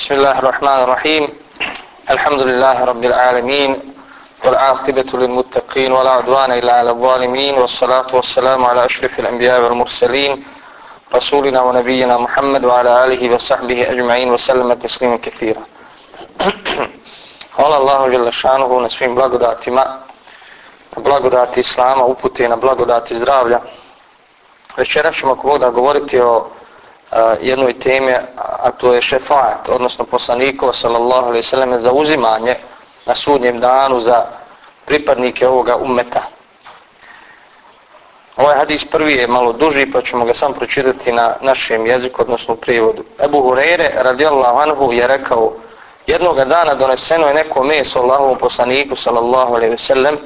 بسم الله الرحمن الرحيم الحمد لله رب العالمين والعاقبة للمتقين ولا عدوان إلا على الظالمين والصلاة والسلام على أشرف الأنبياء والمرسلين رسولنا ونبينا محمد وعلى آله وصحبه أجمعين وسلم تسليما كثيرا Hvala Allahu Đelešanuhu na svim blagodatima, na blagodati Islama, upute na blagodati zdravlja. Večera ćemo ako da govoriti o uh, jednoj temi, a to je šefaat, odnosno poslanikova sallallahu alaihi sallam za uzimanje na sudnjem danu za pripadnike ovoga ummeta. Ovaj hadis prvi je malo duži, pa ćemo ga sam pročitati na našem jeziku, odnosno prijevodu. Ebu Hureyre radijallahu anhu je rekao jednog dana doneseno je neko meso Allahovom poslaniku sallallahu alejhi ve sellem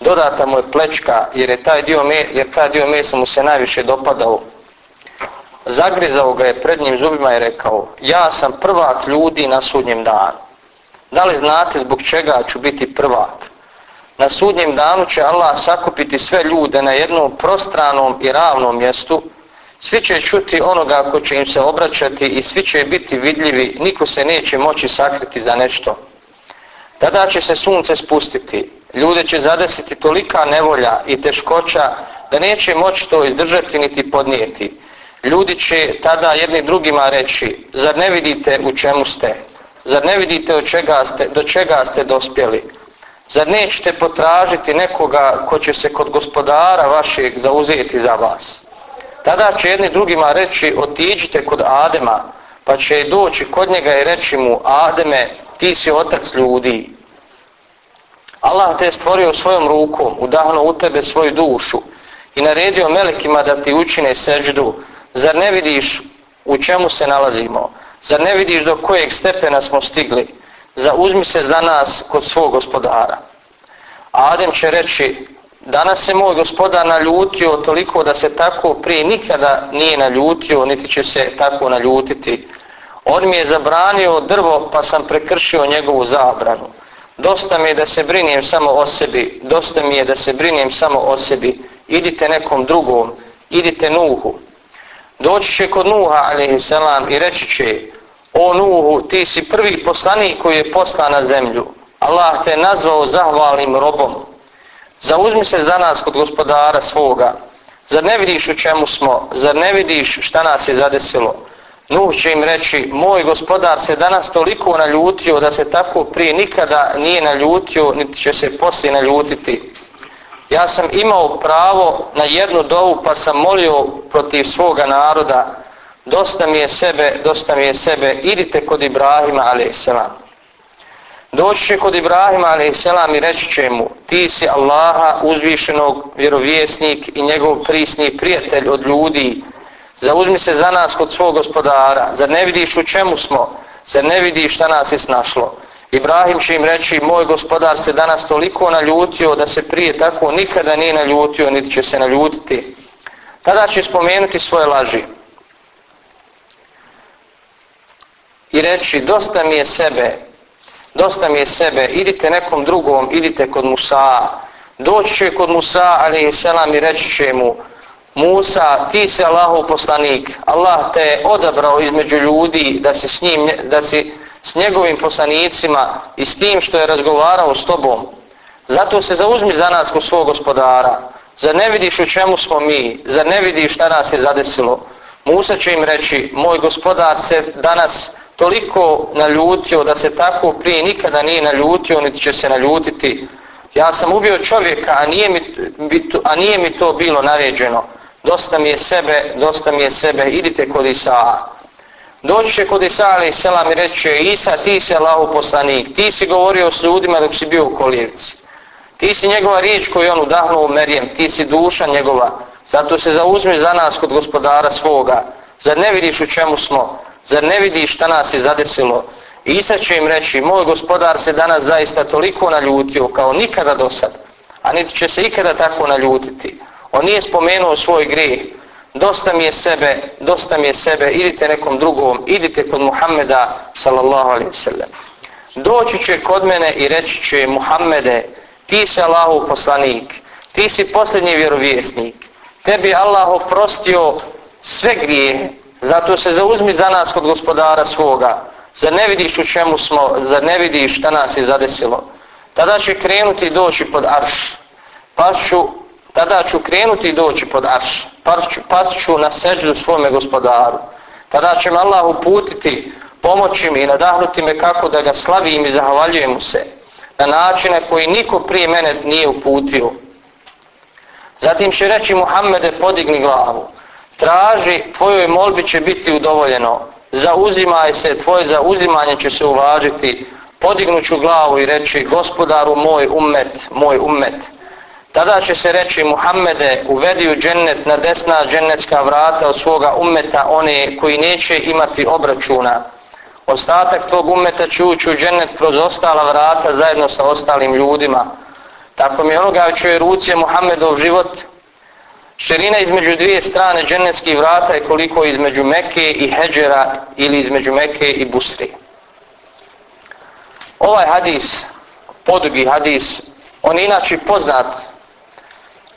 dodata mu je plečka jer je taj dio me, jer taj dio mesa mu se najviše dopadao zagrizao ga je prednjim zubima i rekao ja sam prvak ljudi na sudnjem danu. Da li znate zbog čega ću biti prvak? Na sudnjem danu će Allah sakupiti sve ljude na jednom prostranom i ravnom mjestu. Svi će čuti onoga ko će im se obraćati i svi će biti vidljivi, niko se neće moći sakriti za nešto. Tada će se sunce spustiti, ljude će zadesiti tolika nevolja i teškoća da neće moći to izdržati niti podnijeti. Ljudi će tada jedni drugima reći, zar ne vidite u čemu ste? Zar ne vidite od čega ste, do čega ste dospjeli? Zar nećete potražiti nekoga ko će se kod gospodara vašeg zauzeti za vas? Tada će jedni drugima reći otiđite kod Adema pa će doći kod njega i reći mu Ademe ti si otac ljudi. Allah te je stvorio svojom rukom, udahnuo u tebe svoju dušu i naredio melekima da ti učine seđdu. Zar ne vidiš u čemu se nalazimo? Zar ne vidiš do kojeg stepena smo stigli? Za uzmi se za nas kod svog gospodara. Adem će reći Danas se moj gospodar naljutio toliko da se tako prije nikada nije naljutio, niti će se tako naljutiti. On mi je zabranio drvo pa sam prekršio njegovu zabranu. Dosta mi je da se brinijem samo o sebi, dosta mi je da se brinijem samo o sebi. Idite nekom drugom, idite Nuhu. Doći će kod Nuha, a.s. i reći će, o Nuhu, ti si prvi poslanik koji je poslan na zemlju. Allah te je nazvao zahvalnim robom. Zauzmi se za nas kod gospodara svoga. Zar ne vidiš u čemu smo? Zar ne vidiš šta nas je zadesilo? Nuh će im reći, moj gospodar se danas toliko naljutio da se tako prije nikada nije naljutio, niti će se poslije naljutiti. Ja sam imao pravo na jednu dovu pa sam molio protiv svoga naroda. Dosta mi je sebe, dosta mi je sebe, idite kod Ibrahima, a.s. Doći će kod Ibrahima a.s. i reći će mu ti si Allaha uzvišenog vjerovjesnik i njegov prisni prijatelj od ljudi. Zauzmi se za nas kod svog gospodara. Zar ne vidiš u čemu smo? Zar ne vidiš šta nas je snašlo? Ibrahim će im reći moj gospodar se danas toliko naljutio da se prije tako nikada nije naljutio niti će se naljutiti. Tada će spomenuti svoje laži. I reći dosta mi je sebe dosta mi je sebe, idite nekom drugom, idite kod Musa. Doći će kod Musa, ali i selam, i reći će mu, Musa, ti si Allahov poslanik, Allah te je odabrao između ljudi da si s, njim, da si s njegovim poslanicima i s tim što je razgovarao s tobom. Zato se zauzmi za nas kod svog gospodara. Zar ne vidiš u čemu smo mi? Zar ne vidiš šta nas je zadesilo? Musa će im reći, moj gospodar se danas toliko naljutio da se tako prije nikada nije naljutio niti će se naljutiti. Ja sam ubio čovjeka, a nije mi, a nije mi to bilo naređeno. Dosta mi je sebe, dosta mi je sebe, idite kod Isa. Doći će kod Isa, alaih selam i reće, Isa, ti si Allahu poslanik, ti si govorio s ljudima dok si bio u kolijevci. Ti si njegova riječ koju on udahnuo u Merijem, ti si duša njegova. Zato se zauzmi za nas kod gospodara svoga. Zar ne vidiš u čemu smo? Zar ne vidiš šta nas je zadesilo? Isa će im reći, moj gospodar se danas zaista toliko naljutio kao nikada do sad, a niti će se ikada tako naljutiti. On nije spomenuo svoj grijeh. Dosta mi je sebe, dosta mi je sebe, idite nekom drugom, idite kod Muhammeda, sallallahu alaihi sallam. Doći će kod mene i reći će, Muhammede, ti si Allahu poslanik, ti si posljednji vjerovjesnik, tebi Allah oprostio sve grijehe, Zato se zauzmi za nas kod gospodara svoga. Zar ne vidiš u čemu smo, zar ne vidiš šta nas je zadesilo? Tada će krenuti i doći pod arš. Pa ću, tada ću krenuti i doći pod arš. Pa ću, na seđu svome gospodaru. Tada će me Allah uputiti, pomoći mi i nadahnuti me kako da ga slavim i zahvaljujem mu se. Na načine koji niko prije mene nije uputio. Zatim će reći Muhammede podigni glavu. Traži, tvojoj molbi će biti udovoljeno. Zauzimaj se, tvoje zauzimanje će se uvažiti. Podignuću glavu i reći gospodaru moj ummet, moj ummet. Tada će se reći Muhammede uvedi u džennet na desna džennetska vrata od svoga ummeta one koji neće imati obračuna. Ostatak tog ummeta će ući u džennet kroz ostala vrata zajedno sa ostalim ljudima. Tako mi onoga čuje ruci Muhammedov život. Širina između dvije strane džennetskih vrata je koliko između Mekke i Heđera ili između Mekke i Busri. Ovaj hadis, podugi hadis, on je inače poznat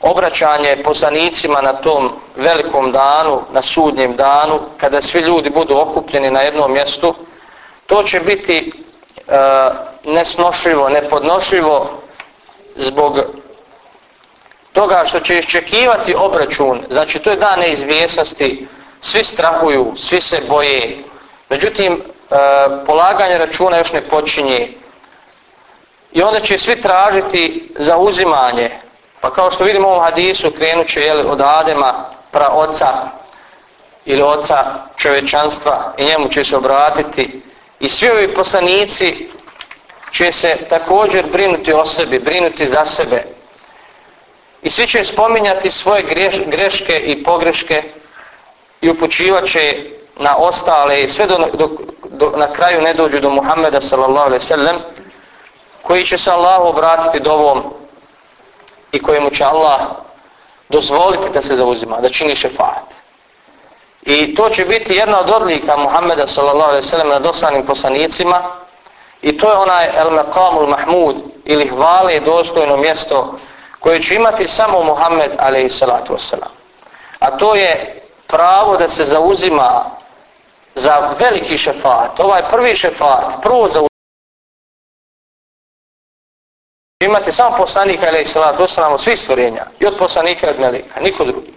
obraćanje poslanicima na tom velikom danu, na sudnjem danu, kada svi ljudi budu okupljeni na jednom mjestu, to će biti e, nesnošljivo, nepodnošljivo zbog toga što će iščekivati obračun, znači to je dan neizvjesnosti, svi strahuju, svi se boje, međutim e, polaganje računa još ne počinje. I onda će svi tražiti za uzimanje, pa kao što vidimo u ovom hadisu krenut će jeli, od Adema pra oca ili oca čovečanstva i njemu će se obratiti i svi ovi poslanici će se također brinuti o sebi, brinuti za sebe. I svi će spominjati svoje greš, greške i pogreške i upućivat će na ostale i sve do, do, do, na kraju ne dođu do Muhammeda sallallahu alaihi sallam koji će se Allahu obratiti do ovom i kojemu će Allah dozvoliti da se zauzima, da čini šefat. I to će biti jedna od odlika Muhammeda sallallahu alaihi sallam nad osanim poslanicima I to je onaj El Meqamul Mahmud ili hvale dostojno mjesto koje će imati samo Muhammed alaihi salatu vesselam. A to je pravo da se zauzima za veliki šefat. Ovaj prvi šefat, prvo za imate samo poslanika ili salatu wasalam od svih stvorenja i od poslanika i od melika, niko drugi.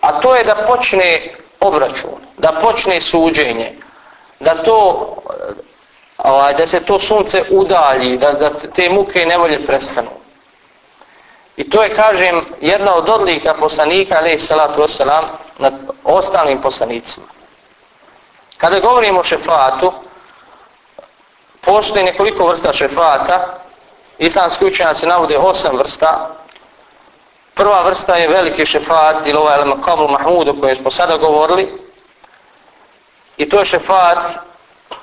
A to je da počne obračun, da počne suđenje, da to ovaj, da se to sunce udalji, da, da te muke i nevolje prestanu. I to je, kažem, jedna od odlika poslanika, alaih salatu wasalam, nad ostalim poslanicima. Kada govorimo o šefatu, postoji nekoliko vrsta šefata, islamski učenjaci navode osam vrsta. Prva vrsta je veliki šefat, ili ovaj al-Maqabul Mahmud, o kojem smo sada govorili, i to je šefat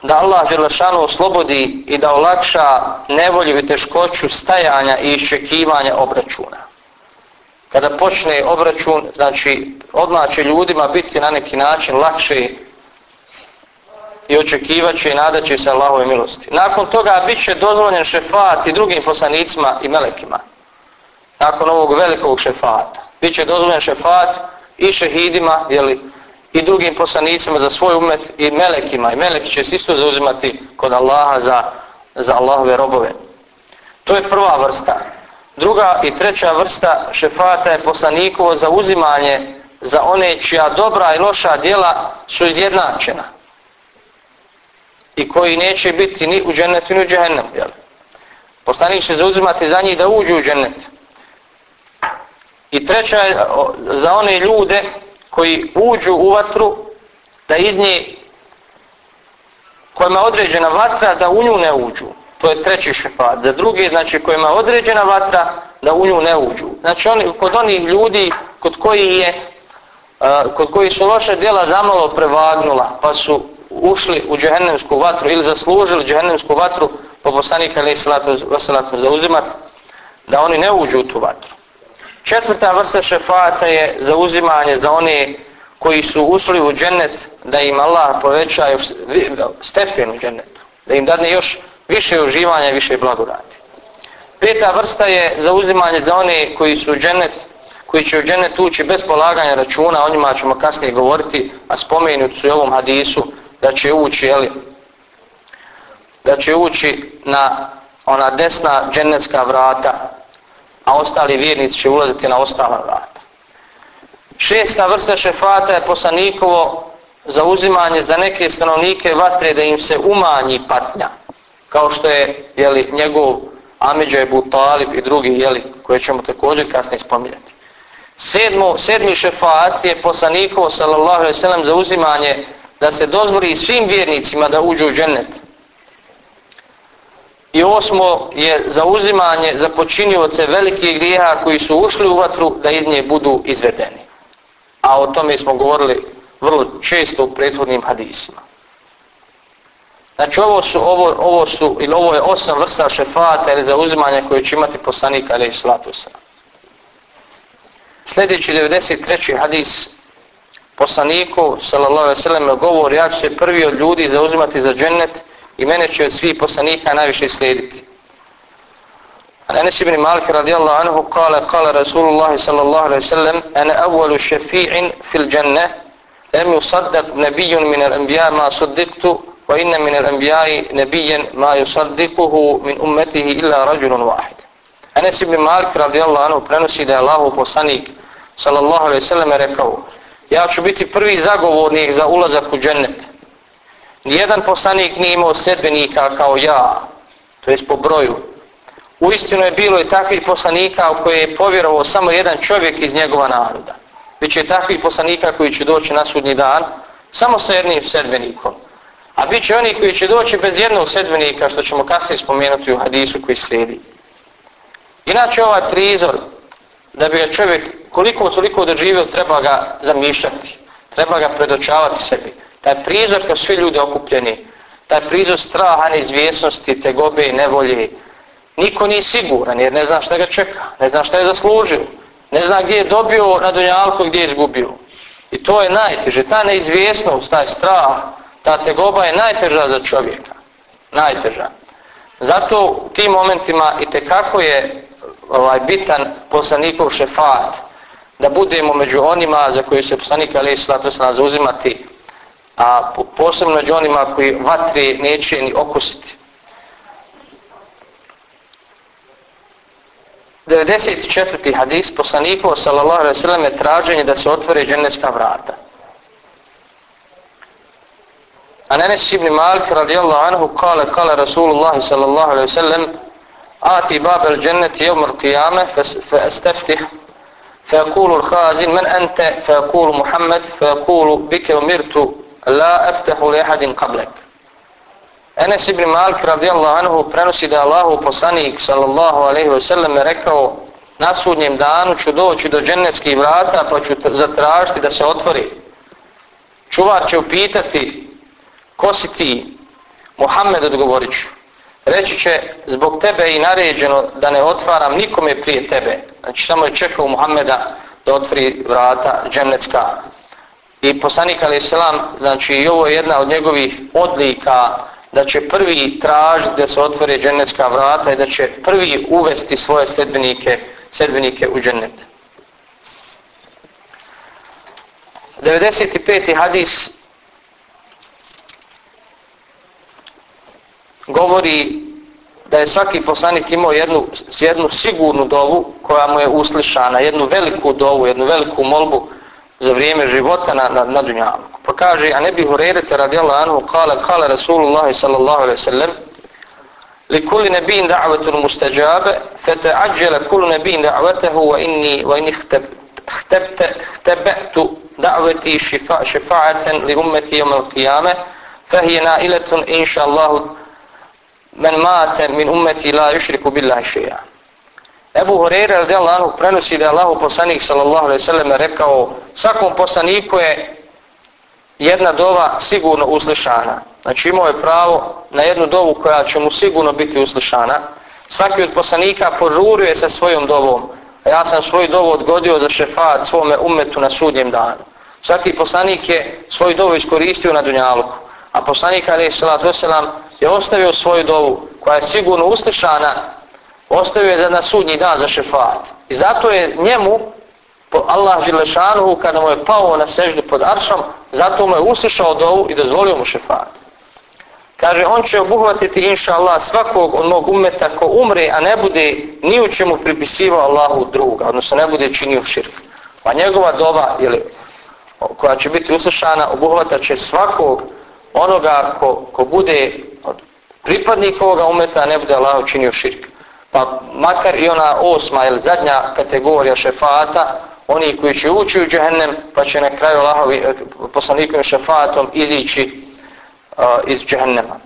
da Allah Đelešanu oslobodi i da olakša nevolju i teškoću stajanja i iščekivanja obračuna. Kada počne obračun, znači odmah će ljudima biti na neki način lakše i očekivaće i nadaće se Allahove milosti. Nakon toga bit će dozvoljen šefat i drugim poslanicima i melekima. Nakon ovog velikog šefata. Biće dozvoljen šefat i šehidima, jeli, i drugim poslanicima za svoj umet i melekima. I meleki će se isto zauzimati kod Allaha za, za Allahove robove. To je prva vrsta. Druga i treća vrsta šefata je poslanikovo zauzimanje za one čija dobra i loša djela su izjednačena. I koji neće biti ni u džennetu ni u džehennemu. Poslanik će zauzimati za njih da uđu u džennet. I treća je za one ljude koji uđu u vatru, da iz nje kojima je određena vatra, da u nju ne uđu. To je treći šefat. Za drugi, znači kojima je određena vatra, da u nju ne uđu. Znači oni, kod onih ljudi kod koji je uh, kod koji su loše djela zamalo prevagnula, pa su ušli u džehennemsku vatru ili zaslužili džehennemsku vatru pa po poslanika ili salatu zauzimat, da oni ne uđu u tu vatru. Četvrta vrsta šefata je zauzimanje za one koji su ušli u džennet da im Allah poveća još stepen u džennetu, da im dadne još više uživanja i više blagodati. Peta vrsta je zauzimanje za one koji su u džennet, koji će u džennet ući bez polaganja računa, o njima ćemo kasnije govoriti, a spomenuti su u ovom hadisu da će ući jeli, da će ući na ona desna dženecka vrata, a ostali vjernici će ulaziti na ostala vrata. Šesta vrsta šefata je poslanikovo zauzimanje za neke stanovnike vatre da im se umanji patnja, kao što je jeli, njegov Amidža Ebu Talib i drugi, jeli, koje ćemo također kasnije spominjati. Sedmo, sedmi šefat je poslanikovo sallallahu alaihi sallam zauzimanje da se dozvori svim vjernicima da uđu u džennet. I osmo je zauzimanje za počinjivoce velikih grijeha koji su ušli u vatru da iz nje budu izvedeni. A o tome smo govorili vrlo često u prethodnim hadisima. Znači ovo su, ovo, ovo su, ili ovo je osam vrsta šefata ili zauzimanja koje će imati poslanika ili islatusa. Sljedeći 93. hadis poslaniku, sallallahu alaihi sallam, govori, ja ću se prvi od ljudi zauzimati za džennet i mene će od svih poslanika najviše slijediti. Anas ibn Malik radijallahu anhu kala, kala Rasulullah sallallahu alaihi sallam, ana awwalu šefi'in fil dženne, lem yusaddaq nabijun min al-anbiya ma suddiktu, wa inna min al-anbiya'i nabiyyan ma yusaddiquhu min ummatihi illa rajulun wahid. Anas ibn Malik radijallahu anhu prenosi da je Allahu poslanik sallallahu alaihi sallam rekao, ja ću biti prvi zagovornik za ulazak u džennet. Nijedan poslanik nije imao sljedbenika kao ja, to jest po broju. Uistinu je bilo i takvih poslanika u koje je povjerovao samo jedan čovjek iz njegova naroda. Biće takvih poslanika koji će doći na sudnji dan samo sa jednim sedbenikom. A bit će oni koji će doći bez jednog sedbenika, što ćemo kasnije spomenuti u hadisu koji slijedi. Inače ovaj prizor, da bi ga čovjek koliko toliko doživio, treba ga zamišljati, treba ga predočavati sebi taj prizor kao svi ljudi okupljeni, taj prizor straha, neizvjesnosti, tegobe i nevolje, niko nije siguran jer ne zna šta ga čeka, ne zna šta je zaslužio, ne zna gdje je dobio na dunjalku, gdje je izgubio. I to je najteže, ta neizvjesnost, taj strah, ta tegoba je najteža za čovjeka, najteža. Zato u tim momentima i tekako je ovaj, bitan poslanikov šefat, da budemo među onima za koje se poslanik Ali Islatu zauzimati, a posebno među onima koji vatre neće ni okusiti. 94. hadis poslanikov sallallahu alaihi sallam je traženje da se otvore dženneska vrata. A nenes ibn Malik radijallahu anhu kale kale Rasulullah sallallahu alaihi sallam آتي باب الجنة يوم القيامة فاستفتح فيقول الخازن من أنت فيقول محمد فيقول بك أمرت la aftahu li ahadin qablak. Enes ibn Malik radijallahu anhu prenosi da Allahu poslanik sallallahu alejhi ve sellem rekao na sudnjem danu ću doći do džennetskih vrata pa ću zatražiti da se otvori. Čuvar će upitati ko si ti? Muhammed odgovorit ću. Reći će zbog tebe i naređeno da ne otvaram nikome prije tebe. Znači samo je čekao Muhammeda da otvori vrata džennetska I poslanik Ali Selam, znači i ovo je jedna od njegovih odlika da će prvi tražiti da se otvore džennetska vrata i da će prvi uvesti svoje sledbenike, sledbenike u džennet. 95. hadis govori da je svaki poslanik imao jednu, jednu sigurnu dovu koja mu je uslišana, jednu veliku dovu, jednu veliku molbu za vrijeme života na, na, na dunjavu. Pa kaže, a ne bi Hurerete radijallahu anhu kale, kale Rasulullah sallallahu alaihi sallam li kuli nebin da'vatul mustađabe, fe te ađele kulu nebin da'vatehu wa inni wa inni htebte, htebtu da'vati šifa, šifa'aten li ummeti jom al qiyame fahije nailetun inša Allahu men mate min ummeti la yushriku billahi še'a. Ebu Horeira radijallahu anhu prenosi da je Allahu poslanik sallallahu alejhi ve sellem rekao svakom poslaniku je jedna dova sigurno uslišana. Znači imao je pravo na jednu dovu koja će mu sigurno biti uslišana. Svaki od poslanika požurio je sa svojom dovom. A ja sam svoju dovu odgodio za šefat svome umetu na sudnjem danu. Svaki poslanik je svoju dovu iskoristio na dunjaluku. A poslanik alejhi salatu vesselam je ostavio svoju dovu koja je sigurno uslišana ostavio je na sudnji dan za šefat. I zato je njemu, Allah Želešanuhu, kada mu je pao na seždu pod aršom, zato mu je uslišao dovu i dozvolio mu šefat. Kaže, on će obuhvatiti, inša Allah, svakog onog umeta ko umre, a ne bude ni u čemu pripisivao Allahu druga, odnosno ne bude činio širk. Pa njegova doba, ili, koja će biti uslišana, obuhvatat će svakog onoga ko, ko bude pripadnik ovoga umeta, ne bude Allah učinio širk. Pa makar i ona osma ili zadnja kategorija šefata, oni koji će ući u džehennem, pa će na kraju Allahovi eh, poslanikom šefatom izići uh, iz džehennema.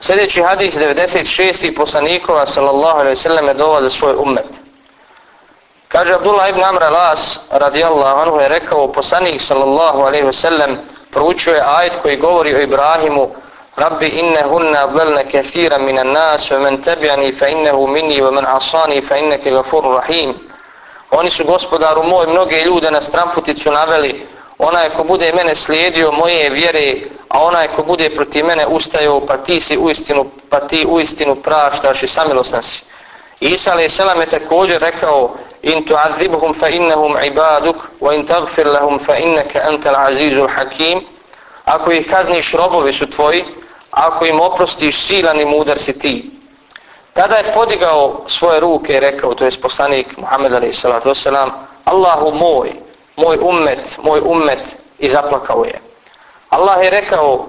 Sljedeći hadis 96. poslanikova sallallahu alaihi sallam je dova za svoj umet. Kaže Abdullah ibn Amr al-As radijallahu anhu je rekao poslanik sallallahu alaihi wasallam proučio je ajet koji govori o Ibrahimu Rabbi inne hunna adlelne kathira minan nas ve men tebiani fa innehu minni ve men asani fa inneke gafuru rahim. Oni su gospodaru moj mnoge ljude na stramputicu naveli onaj ko bude mene slijedio moje vjere, a onaj ko bude protiv mene ustajao, pa ti si u istinu, pa ti u istinu praštaš i samilostan si. Isa a.s. je također rekao in tu'adhibhum fa innahum ibaduk wa in taghfir lahum fa innaka antal azizul hakim ako ih kazniš robovi su tvoji ako im oprostiš silan i mudar si ti tada je podigao svoje ruke i rekao to je poslanik Muhammed a.s. Allahu moj moj ummet, moj ummet i zaplakao je. Allah je rekao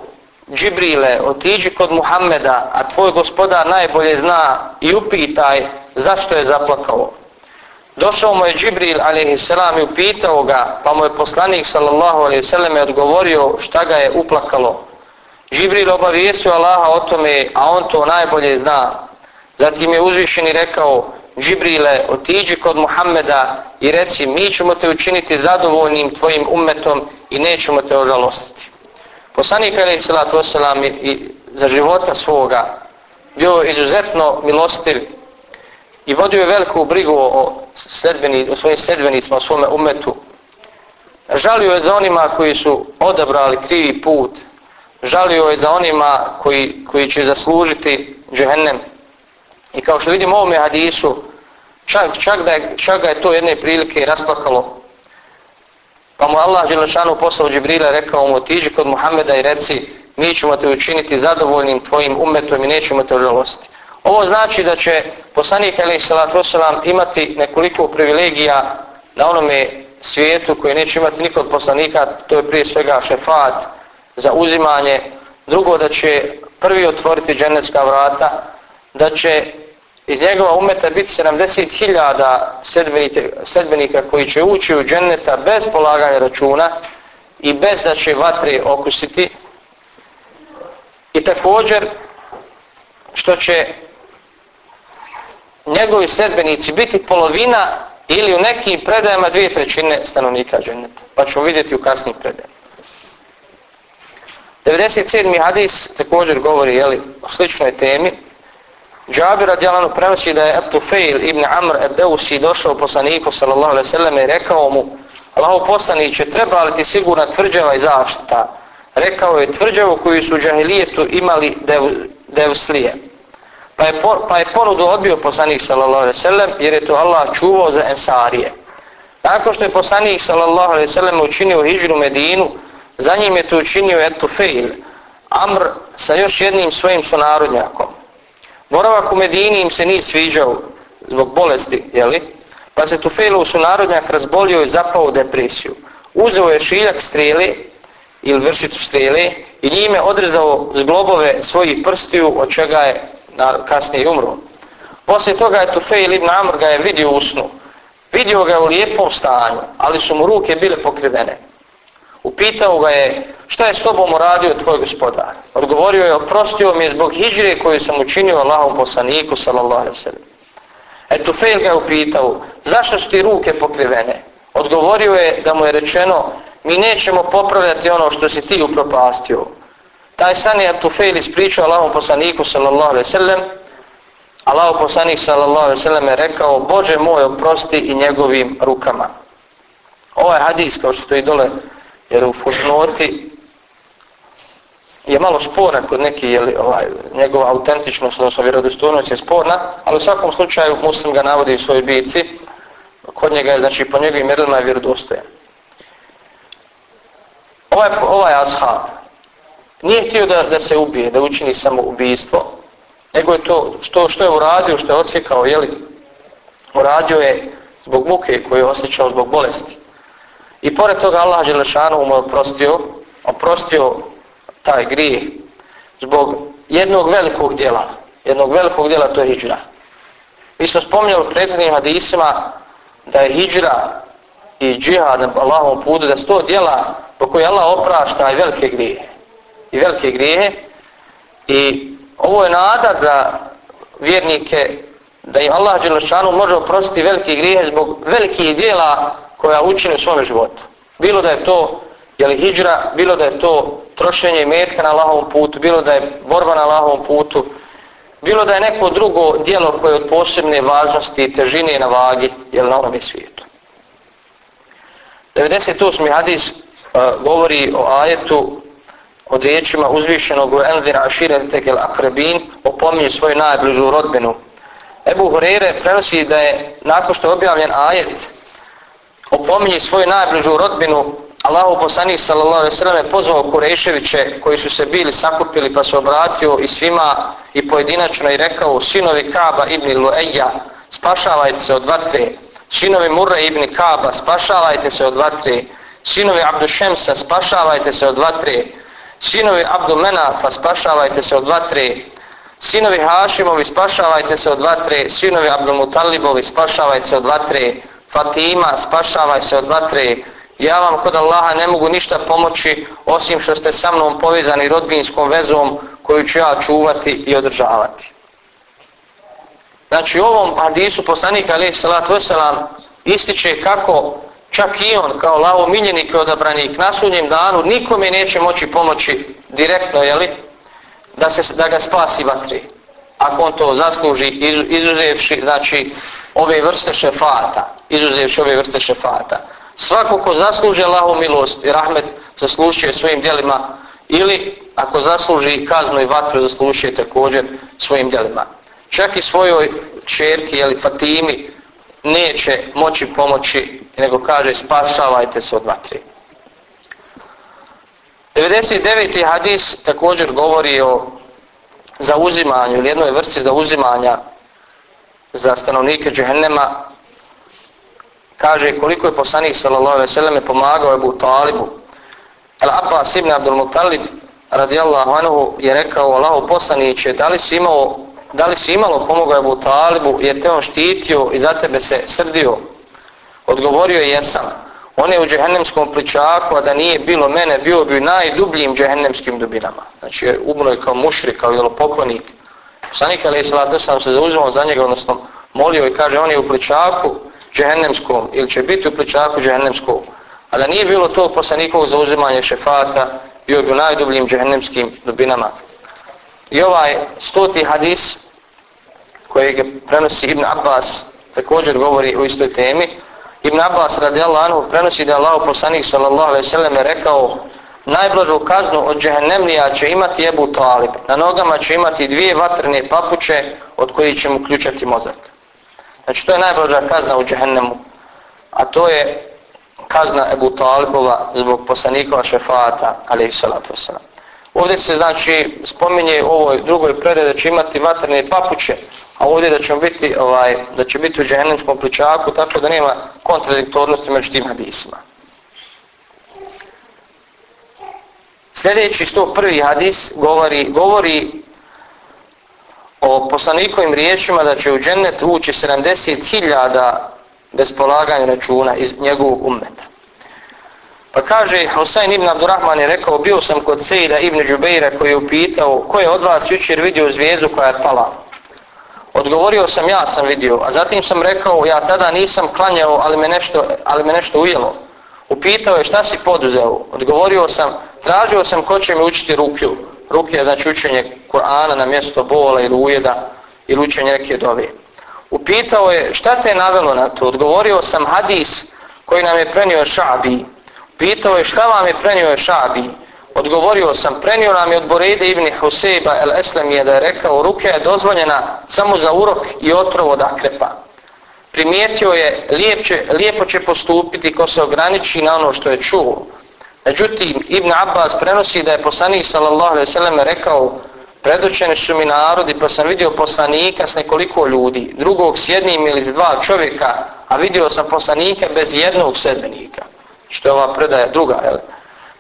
Džibrile, otiđi kod Muhammeda, a tvoj gospodar najbolje zna i upitaj zašto je zaplakao. Došao mu je Džibril a.s. i upitao ga, pa mu je poslanik sallallahu odgovorio šta ga je uplakalo. Džibril obavijesio Allaha o tome, a on to najbolje zna. Zatim je uzvišeni rekao, Džibrile, otiđi kod Muhammeda i reci mi ćemo te učiniti zadovoljnim tvojim umetom i nećemo te ožalostiti. Poslanik alaih salatu wasalam i za života svoga bio izuzetno milostiv i vodio je veliku brigu o, sledbeni, o svojim sledbenicima, o svome umetu. Žalio je za onima koji su odabrali krivi put. Žalio je za onima koji, koji će zaslužiti džehennem. I kao što vidimo u ovome hadisu, čak, čak, da je, čak ga je to jedne prilike rasplakalo. Pa mu Allah Đelešanu poslao Džibrila rekao mu otiđi kod Muhammeda i reci mi ćemo te učiniti zadovoljnim tvojim umetom i nećemo te ožalosti. Ovo znači da će poslanik Ali Salatu imati nekoliko privilegija na onome svijetu koji neće imati nikog poslanika, to je prije svega šefat za uzimanje. Drugo da će prvi otvoriti dženecka vrata, da će iz njegova umeta biti 70.000 sedbenika koji će ući u dženneta bez polaganja računa i bez da će vatre okusiti. I također što će njegovi sedbenici biti polovina ili u nekim predajama dvije trećine stanovnika dženneta. Pa ćemo vidjeti u kasnim predajama. 97. hadis također govori jeli, o sličnoj temi. Džabir radijalanu prenosi da je Abtufail ibn Amr Ebdeusi došao poslaniku sallallahu alaihi sallam i rekao mu Allaho poslaniće, treba li ti sigurna tvrđava i zaštita? Rekao je tvrđavu koju su u džahilijetu imali dev, devslije. Pa je, po, pa je ponudu odbio poslanik sallallahu alaihi sallam jer je to Allah čuvao za ensarije. Nakon što je poslanik sallallahu alaihi sallam učinio hijđru Medinu, za njim je to učinio Abtufail, Amr sa još jednim svojim sunarodnjakom. Boravak u Medini im se nije sviđao zbog bolesti, jeli? pa se Tufelu su narodnjak razbolio i zapao u depresiju. Uzeo je šiljak strele ili vršicu strele i njime odrezao zglobove svojih prstiju od čega je kasnije umro. Poslije toga je Tufejl ibn Amr ga je vidio u snu. Vidio ga u lijepom stanju, ali su mu ruke bile pokrivene. Upitao ga je šta je s tobom uradio tvoj gospodar? Odgovorio je, oprostio mi je zbog hijđre koju sam učinio Allahom poslaniku, sallallahu alaihi sallam. Eto, Fejl ga je upitao, zašto su ti ruke pokrivene? Odgovorio je da mu je rečeno, mi nećemo popravljati ono što si ti upropastio. Taj san je Eto Fejl ispričao Allahom poslaniku, sallallahu alaihi sallam. Allahom poslanik, sallallahu alaihi sallam, je rekao, Bože moj, oprosti i njegovim rukama. Ovaj hadis, kao što je dole, jer u fusnoti je malo sporna kod neki, jeli, ovaj, njegova autentičnost, odnosno vjerodostojnost je sporna, ali u svakom slučaju muslim ga navodi u svojoj bici, kod njega je, znači, po njegovim mjerilima je vjerodostojan. Ovaj, ovaj ashab, nije htio da, da se ubije, da učini samo ubijstvo, nego je to što, što je uradio, što je osjekao, jeli, uradio je zbog muke koju je osjećao zbog bolesti. I pored toga Allah Đelešanu mu je oprostio, oprostio taj grijeh zbog jednog velikog djela. Jednog velikog djela to je hijđra. Mi smo spominjali u prethodnim hadisima da je hijđra i džihad na Allahom putu, da sto djela po koje Allah oprašta i velike grijehe. I velike grijehe. I ovo je nada za vjernike da im Allah Đelešanu može oprostiti velike grijehe zbog velikih djela koja učini u svom životu. Bilo da je to jeli, hijđra, bilo da je to trošenje metka na Allahovom putu, bilo da je borba na Allahovom putu, bilo da je neko drugo dijelo koje je od posebne važnosti i težine na vagi, jel na onome svijetu. 98. hadis uh, govori o ajetu od riječima uzvišenog u Envira Ašire Tekel Akrebin opominje svoju najbližu rodbinu. Ebu Horeire prenosi da je nakon što je objavljen ajet opominje svoju najbližu rodbinu Allahu poslanik sallallahu alejhi ve sellem pozvao Kureševiće koji su se bili sakupili pa se obratio i svima i pojedinačno i rekao sinovi Kaba ibn Lueja spašavajte se od vatre. Sinovi Murra ibn Kaba spašavajte se od vatre. Sinovi Abdušemsa spašavajte se od vatre. Sinovi Abdumenafa spašavajte se od vatre. Sinovi Hašimovi spašavajte se od vatre. Sinovi Abdulmutalibovi spašavajte se od vatre. Fatima spašavaj se od vatre ja vam kod Allaha ne mogu ništa pomoći osim što ste sa mnom povezani rodbinskom vezom koju ću ja čuvati i održavati. Znači u ovom hadisu poslanika alaih salatu wasalam ističe kako čak i on kao lavo miljenik i odabranik na sudnjem danu nikome neće moći pomoći direktno, jeli, da, se, da ga spasi vatri. Ako on to zasluži izuzevši, znači, ove vrste šefata, izuzevši ove vrste šefata svako ko zasluži Allahu milost i rahmet zaslušuje svojim djelima ili ako zasluži kaznu i vatru zaslušuje također svojim djelima. Čak i svojoj čerki jeli Fatimi neće moći pomoći nego kaže spašavajte se od vatri. 99. hadis također govori o zauzimanju ili jednoj vrsti zauzimanja za stanovnike džehennema kaže koliko je poslanik sallallahu alejhi ve selleme pomagao Abu Talibu. Al Abbas ibn Abdul Muttalib radijallahu anhu je rekao Allahu poslanice da li si imao da li si imalo pomogao Abu Talibu jer te on štitio i za tebe se srdio. Odgovorio je jesam. On je u džehennemskom pličaku, a da nije bilo mene, bio bi u najdubljim džehennemskim dubinama. Znači, umro je kao mušri, kao jelopoklonik. Sanik Ali Salatu sam se zauzimao za njega, odnosno molio i kaže, on je u pličaku, džehennemskom ili će biti u pličaku džehennemskom. A da nije bilo to poslanikovog zauzimanja šefata, bio bi u najdubljim džehennemskim dubinama. I ovaj stoti hadis koji ga prenosi Ibn Abbas također govori o istoj temi. Ibn Abbas radijallahu anhu prenosi da je Allah poslanik sallallahu alaihi sallam rekao najblažu kaznu od džehennemlija će imati Ebu Talib. Na nogama će imati dvije vatrne papuče od kojih će mu ključati mozak. Znači to je najblaža kazna u džehennemu. A to je kazna Ebu Talibova zbog poslanikova šefata, alaihi salatu wasalam. Ovdje se znači spominje u ovoj drugoj predaj da će imati vatrne papuče, a ovdje da će biti ovaj da će biti u džehennemskom pličaku, tako da nema kontradiktornosti među tim hadisima. Sljedeći 101. hadis govori, govori o poslanikovim riječima da će u džennet ući 70.000 bez polaganja računa iz njegovog ummeta. Pa kaže, Husayn ibn Abdurrahman je rekao, bio sam kod Sejda ibn Đubeira koji je upitao ko je od vas jučer vidio zvijezdu koja je pala. Odgovorio sam, ja sam vidio, a zatim sam rekao, ja tada nisam klanjao, ali me nešto, ali me nešto ujelo. Upitao je, šta si poduzeo? Odgovorio sam, tražio sam ko će mi učiti rukju Rukje, znači učenje Kur'ana na mjesto bola ili ujeda ili učenje neke dove. Upitao je šta te je navelo na to? Odgovorio sam hadis koji nam je prenio Šabi. Upitao je šta vam je prenio Šabi? Odgovorio sam, prenio nam je od Borede ibn Husejba el Eslemije da je rekao ruke je dozvoljena samo za urok i otrov od akrepa. Primijetio je, lijep će, lijepo će postupiti ko se ograniči na ono što je čuo. Međutim, Ibn Abbas prenosi da je poslanik sallallahu alaihi sallam rekao predoćeni su mi narodi pa sam vidio poslanika s nekoliko ljudi, drugog s jednim ili s dva čovjeka, a vidio sam poslanika bez jednog sedmenika. Što je ova predaja druga, jel?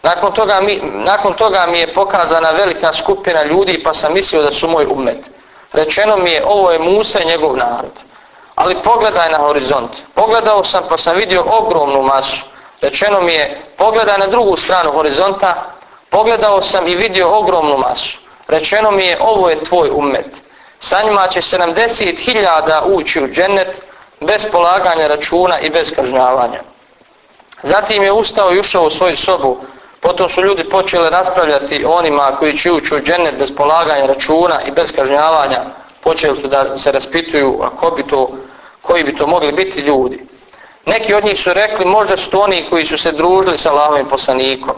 Nakon toga, mi, nakon toga mi je pokazana velika skupina ljudi pa sam mislio da su moj umet. Rečeno mi je ovo je Musa i njegov narod. Ali pogledaj na horizont. Pogledao sam pa sam vidio ogromnu masu. Rečeno mi je pogledaj na drugu stranu horizonta. Pogledao sam i vidio ogromnu masu. Rečeno mi je ovo je tvoj umet. Sa njima će 70.000 ući u džennet bez polaganja računa i bez kažnjavanja. Zatim je ustao i ušao u svoju sobu Potom su ljudi počeli raspravljati onima koji će ući u džennet bez polaganja računa i bez kažnjavanja. Počeli su da se raspituju ako bi to, koji bi to mogli biti ljudi. Neki od njih su rekli možda su to oni koji su se družili sa Allahovim poslanikom.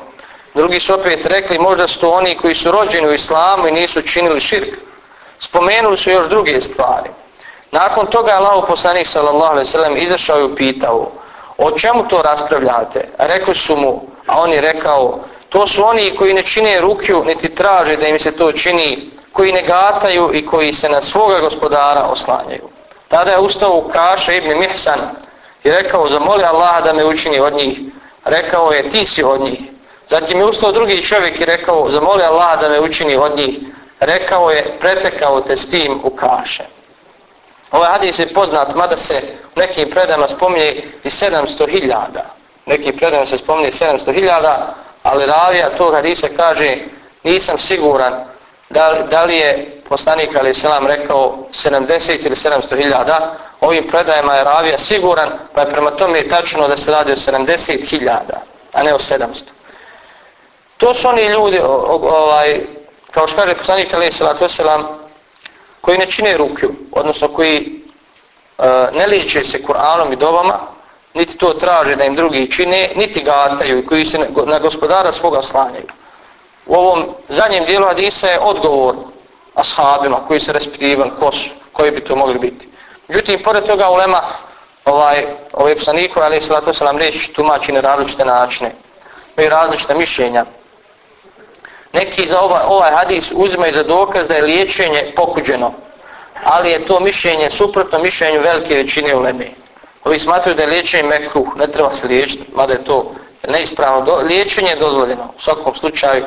Drugi su opet rekli možda su to oni koji su rođeni u islamu i nisu činili širk. Spomenuli su još druge stvari. Nakon toga Allahov poslanik sallallahu alejhi ve sellem izašao i upitao: "O čemu to raspravljate?" Rekli su mu: A on je rekao, to su oni koji ne čine rukju, niti traže da im se to čini, koji ne gataju i koji se na svoga gospodara oslanjaju. Tada je ustao u Kaša ibn Mihsan i rekao, zamoli Allaha da me učini od njih. Rekao je, ti si od njih. Zatim je ustao drugi čovjek i rekao, zamoli Allaha da me učini od njih. Rekao je, pretekao te s tim u Kaše. Ovaj hadis je poznat, mada se u nekim predama spominje i 700.000 neki predama se spominje 700.000, ali ravija tog hadisa kaže nisam siguran da, da li je poslanik ali selam rekao 70 ili 700.000, ovim predajama je ravija siguran, pa je prema tome tačno da se radi o 70.000, a ne o 700. To su oni ljudi, ovaj, kao što kaže poslanik ali selam, koji ne čine rukju, odnosno koji e, ne liče se Kur'anom i dobama, niti to traže da im drugi čine, niti gataju i koji se na gospodara svoga slanjaju. U ovom zadnjem dijelu Hadisa je odgovor ashabima koji se respitivali ko su, koji bi to mogli biti. Međutim, pored toga ulema ovaj, ovaj psanikov, ali se to se nam reći, tumači na različite načine. Pa Imaju različite mišljenja. Neki za ovaj, ovaj hadis uzimaju za dokaz da je liječenje pokuđeno, ali je to mišljenje suprotno mišljenju velike većine uleme. Ovi smatruju da je liječenje mekruh, ne treba se liječiti, mada je to neispravno. Do, liječenje je dozvoljeno u svakom slučaju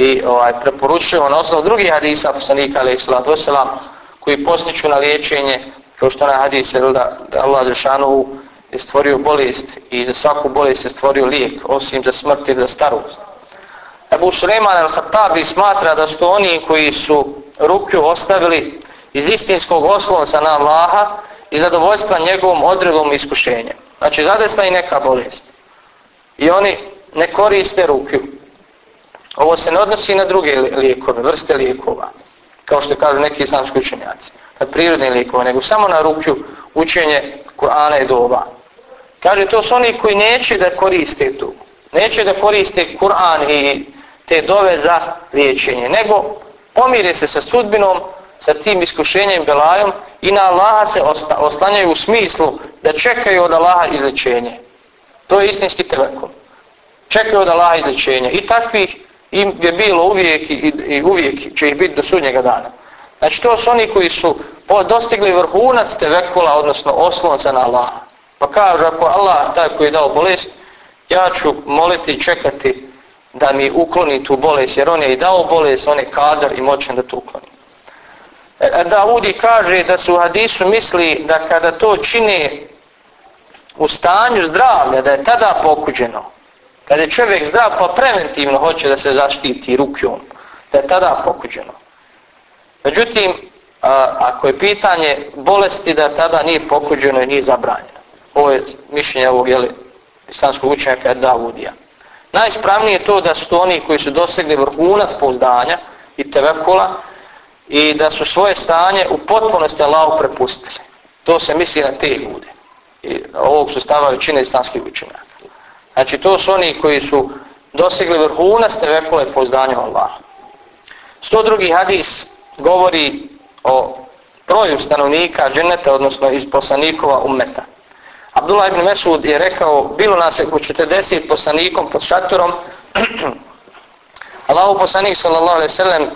i ovaj, preporučujemo na osnovu drugih hadisa poslanika alaih salatu wasalam koji postiču na liječenje kao što na hadise da, da Allah Žešanovu je stvorio bolest i za svaku bolest je stvorio lijek osim za smrt i za starost. Ebu Suleiman al-Hattabi smatra da su oni koji su ruku ostavili iz istinskog oslonca na Allaha i zadovoljstva njegovom odredom iskušenja. Znači, zadesna i neka bolest. I oni ne koriste ruku. Ovo se ne odnosi na druge lijekove, vrste lijekova, kao što kažu neki islamski učenjaci, na prirodne lijekove, nego samo na ruku učenje Kur'ana i doba. Kaže, to su oni koji neće da koriste tu. Neće da koriste Kur'an i te dove za liječenje, nego pomire se sa sudbinom, sa tim iskušenjem belajom i na Allaha se oslanjaju u smislu da čekaju od Allaha izlečenje. To je istinski telekom. Čekaju od Allaha izlečenje. I takvih im je bilo uvijek i, i uvijek će ih biti do sudnjega dana. Znači to su oni koji su dostigli vrhunac tevekula, odnosno oslonca na Allaha. Pa kažu ako Allah taj koji je dao bolest, ja ću moliti i čekati da mi ukloni tu bolest, jer on je i dao bolest, on je kadar i moćan da tu ukloni. E, Daudi kaže da su u hadisu misli da kada to čine u stanju zdravlja, da je tada pokuđeno. Kada je čovjek zdrav pa preventivno hoće da se zaštiti rukom, da je tada pokuđeno. Međutim, a, ako je pitanje bolesti da tada nije pokuđeno i nije zabranjeno. Ovo je mišljenje ovog jeli, islamskog učenjaka Davudija. Najspravnije je to da su to oni koji su dosegli vrhunac pouzdanja i tevekula, i da su svoje stanje u potpunosti Allahu prepustili. To se misli na te ljude. I ovog su stava većine islamskih učenjaka. Znači to su oni koji su dosegli vrhunac tevekule po zdanju Allaha. Sto drugi hadis govori o broju stanovnika dženeta, odnosno iz poslanikova ummeta. Abdullah ibn Mesud je rekao, bilo nas je 40 poslanikom pod šatorom, Allahu poslanik sallallahu alejhi ve sellem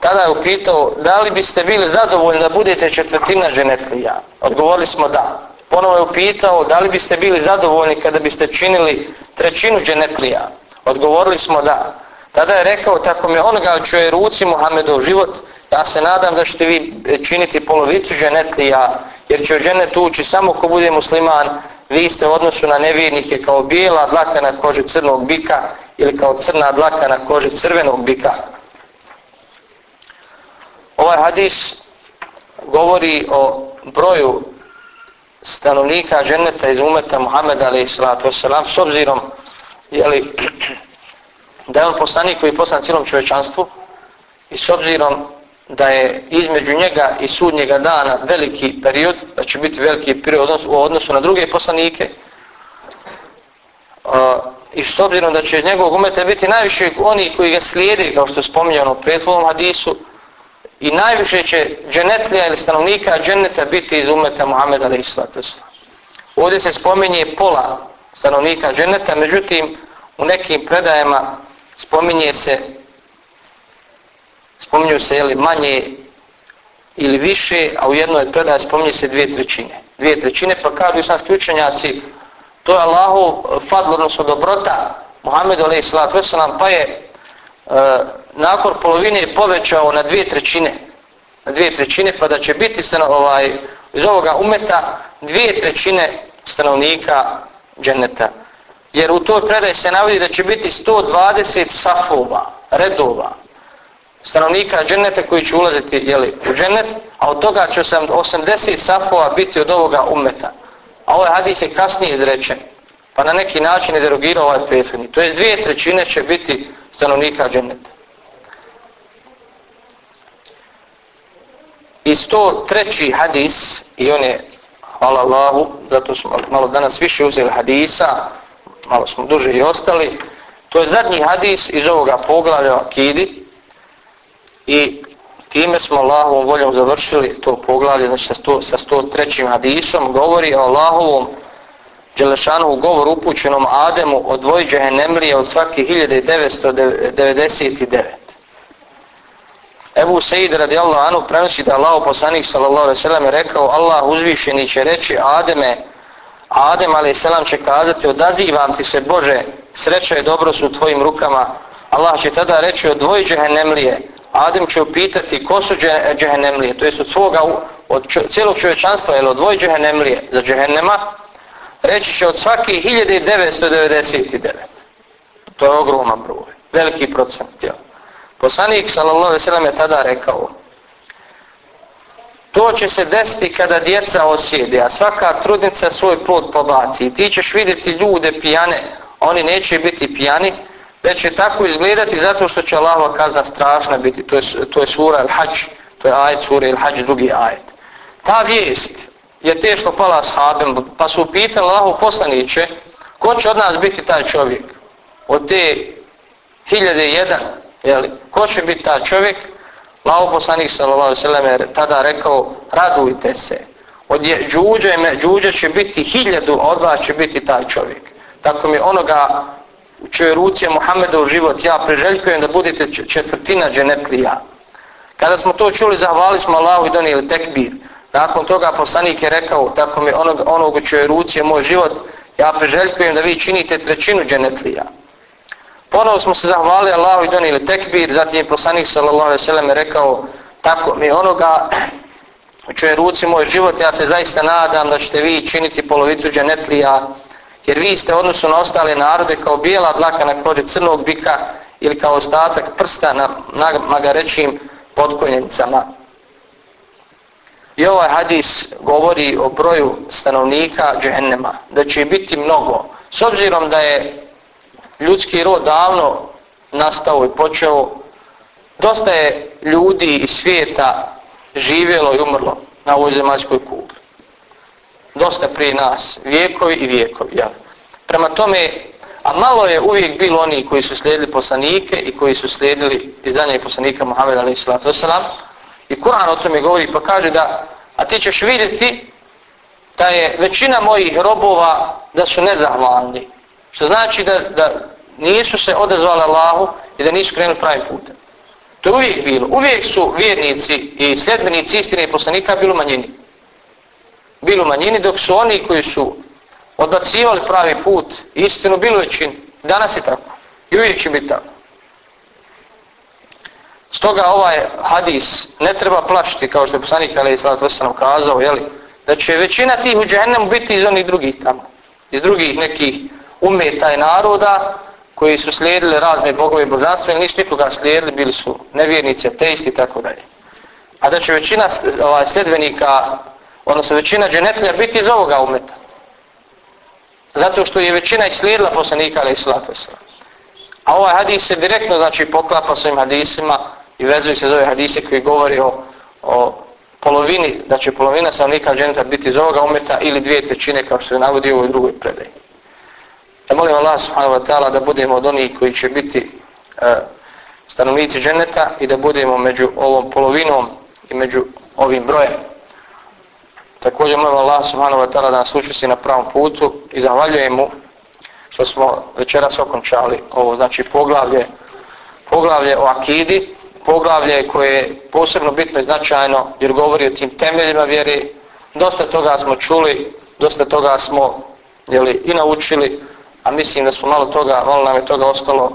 tada je upitao da li biste bili zadovoljni da budete četvrtina dženetlija. Odgovorili smo da. Ponovo je upitao da li biste bili zadovoljni kada biste činili trećinu dženetlija. Odgovorili smo da. Tada je rekao tako mi onoga čuje ruci Muhammedov život, ja se nadam da ćete vi e, činiti polovicu dženetlija, jer će u dženet ući samo ko bude musliman, vi ste u odnosu na nevjernike kao bijela dlaka na koži crnog bika ili kao crna dlaka na koži crvenog bika. Ovaj hadis govori o broju stanovnika dženeta iz umeta Muhammeda a.s. s obzirom jeli, da je on poslanik koji je poslan cijelom čovečanstvu i s obzirom da je između njega i sudnjega dana veliki period, da će biti veliki period u odnosu na druge poslanike a, i s obzirom da će iz njegovog umeta biti najviše oni koji ga slijede, kao što je spominjano u prethodnom hadisu, i najviše će dženetlija ili stanovnika dženeta biti iz umeta Muhammeda alaih sallatu Ovdje se spominje pola stanovnika dženeta, međutim u nekim predajama spominje se spominju se jeli, manje ili više, a u jednoj predaji spominje se dvije trećine. Dvije trećine, pa kažu islamski učenjaci, to je Allahu fadl, odnosno dobrota Muhammedu alaih sallatu wasalam, pa je e, nakon polovine povećao na dvije trećine, na dvije trećine, pa da će biti stano, ovaj, iz ovoga umeta dvije trećine stanovnika dženeta. Jer u toj predaj se navodi da će biti 120 safova, redova, stanovnika dženeta koji će ulaziti jeli, u dženet, a od toga će 80 safova biti od ovoga umeta. A ovaj hadis je kasnije izrečen, pa na neki način je derogirao ovaj prethodni. To je dvije trećine će biti stanovnika dženeta. I 103. hadis, i on je, hvala Allahu, zato smo malo danas više uzeli hadisa, malo smo duže i ostali, to je zadnji hadis iz ovoga poglavlja Akidi, I time smo Allahovom voljom završili to poglavlje, znači sa, sto, sa 103. hadisom, govori o Allahovom Đelešanu govor upućenom Ademu od dvojđe od svake 1999. Ebu Sejid radijallahu anhu prenosi da Allah poslanik sallallahu alaihi sallam je rekao Allah uzvišeni će reći Ademe Adem alaihi sallam će kazati odazivam ti se Bože sreća je dobro su u tvojim rukama Allah će tada reći odvoji džehennemlije. Adem će upitati ko su džehennemlije, to jest od svoga, od čo, cijelog čovječanstva, ili odvoji džehennemlije za džehennema, reći će od svake 1999. To je ogroman broj, veliki procent. Ja. Poslanik sallallahu alejhi ve sellem je tada rekao: To će se desiti kada djeca osjede, a svaka trudnica svoj plod pobaci. I ti ćeš vidjeti ljude pijane, oni neće biti pijani, već će tako izgledati zato što će Allahova kazna strašna biti. To je, to je sura Al-Hajj, to je ajet sura Al-Hajj, drugi ajet. Ta vijest je teško pala sahabim, pa su upitali Allahov poslaniće, ko će od nas biti taj čovjek? Od te hiljade jedan, jeli, ko će biti taj čovjek? Allahov poslanik sallallahu je tada rekao, radujte se. Od je, džuđe, džuđe će biti hiljadu, od vas će biti taj čovjek. Tako mi onoga u čoj ruci je Muhammedov život, ja priželjkujem da budete četvrtina dženetlija. Kada smo to čuli, zahvali smo Allahu i donijeli tekbir. Nakon toga poslanik je rekao, tako mi onog, onog u čoj ruci je moj život, ja priželjkujem da vi činite trećinu dženetlija. Ponovo smo se zahvalili Allahu i donijeli tekbir, zatim je poslanik sallallahu alaihi sallam rekao, tako mi onoga u čoj ruci moj život, ja se zaista nadam da ćete vi činiti polovicu dženetlija, jer vi ste odnosu na ostale narode kao bijela dlaka na koži crnog bika ili kao ostatak prsta na magarećim podkoljenicama. I ovaj hadis govori o broju stanovnika džehennema, da će biti mnogo. S obzirom da je ljudski rod davno nastao i počeo, dosta je ljudi iz svijeta živjelo i umrlo na ovoj zemaljskoj kugli dosta prije nas, vijekovi i vijekovi. Ja. Prema tome, a malo je uvijek bilo oni koji su slijedili poslanike i koji su slijedili izanje poslanika Muhammed alaih sallatu wasalam. I Kur'an o tome govori pa kaže da, a ti ćeš vidjeti da je većina mojih robova da su nezahvalni. Što znači da, da nisu se odazvali Allahu i da nisu krenuli pravim putem. To je uvijek bilo. Uvijek su vjernici i sljedbenici istine i poslanika bilo manjini. Bilo manjini dok su oni koji su odbacivali pravi put istinu bilo većini. Danas je tako. I uvijek će biti tako. Stoga ovaj hadis ne treba plaćati kao što je poslanik Ali Islalat Vesanom kazao, jeli, da će većina tih u džehennemu biti iz onih drugih tamo. Iz drugih nekih umeta i naroda koji su slijedili razne bogove i božanstva i nisu nikoga slijedili, bili su nevjernici, ateisti i tako dalje. A da će većina ovaj, sljedbenika, odnosno većina dženetlja biti iz ovoga umeta. Zato što je većina slijedila poslanika ali islata A ovaj hadis se direktno znači poklapa s ovim hadisima i vezuje se za ove hadise koji govori o, o polovini, da će polovina stanovnika dženeta biti iz ovoga umeta ili dvije trećine kao što se navodi u ovoj drugoj predaji. Ja molim Allah subhanahu wa ta'ala da budemo od onih koji će biti e, stanovnici dženeta i da budemo među ovom polovinom i među ovim brojem. Također molim Allah subhanahu wa ta'ala da nas učesti na pravom putu i zahvaljujem mu što smo večeras okončali ovo znači poglavlje poglavlje o akidi, poglavlje koje je posebno bitno i značajno jer govori o tim temeljima vjeri. Dosta toga smo čuli, dosta toga smo jeli, i naučili, a mislim da smo malo toga, malo nam je toga ostalo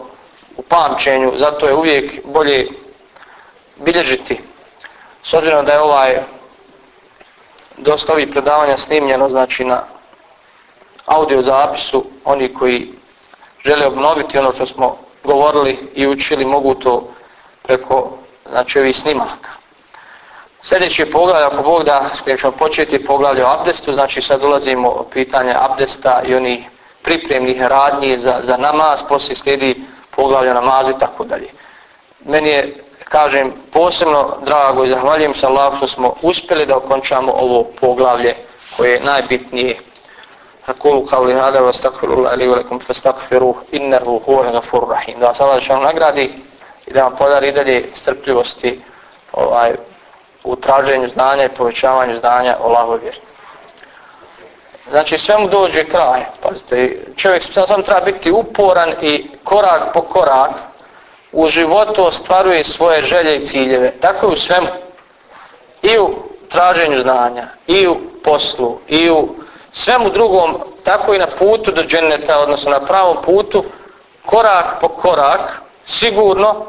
u pamćenju, zato je uvijek bolje bilježiti. S obzirom da je ovaj dosta ovih predavanja snimljeno, znači na audio zapisu, oni koji žele obnoviti ono što smo govorili i učili, mogu to preko znači, ovih snimaka. Sljedeći je poglavlje, ako Bog da, s kojim ćemo početi poglavlje o abdestu, znači sad ulazimo u pitanje abdesta i onih pripremnih radnji za, za namaz, poslije slijedi poglavlja namazu i tako dalje. Meni je, kažem, posebno drago i zahvaljujem se Allah što smo uspjeli da okončamo ovo poglavlje koje je najbitnije. Akulu kavli hada wa stakfirullah ali velikum fa stakfiruh innahu huva gafur rahim. Da vas Allah što nagradi i da vam podari dalje strpljivosti ovaj, u traženju znanja i povećavanju znanja Allahove vjeri. Znači svemu dođe kraj. Pazite, čovjek sam treba biti uporan i korak po korak u životu ostvaruje svoje želje i ciljeve. Tako je u svemu. I u traženju znanja, i u poslu, i u svemu drugom, tako i na putu do dženeta, odnosno na pravom putu, korak po korak, sigurno,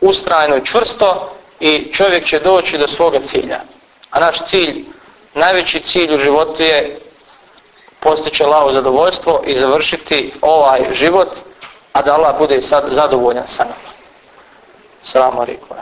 ustrajno i čvrsto i čovjek će doći do svoga cilja. A naš cilj, najveći cilj u životu je postići Allahu zadovoljstvo i završiti ovaj život, a da Allah bude sad zadovoljan sa nama. Salamu alaikum.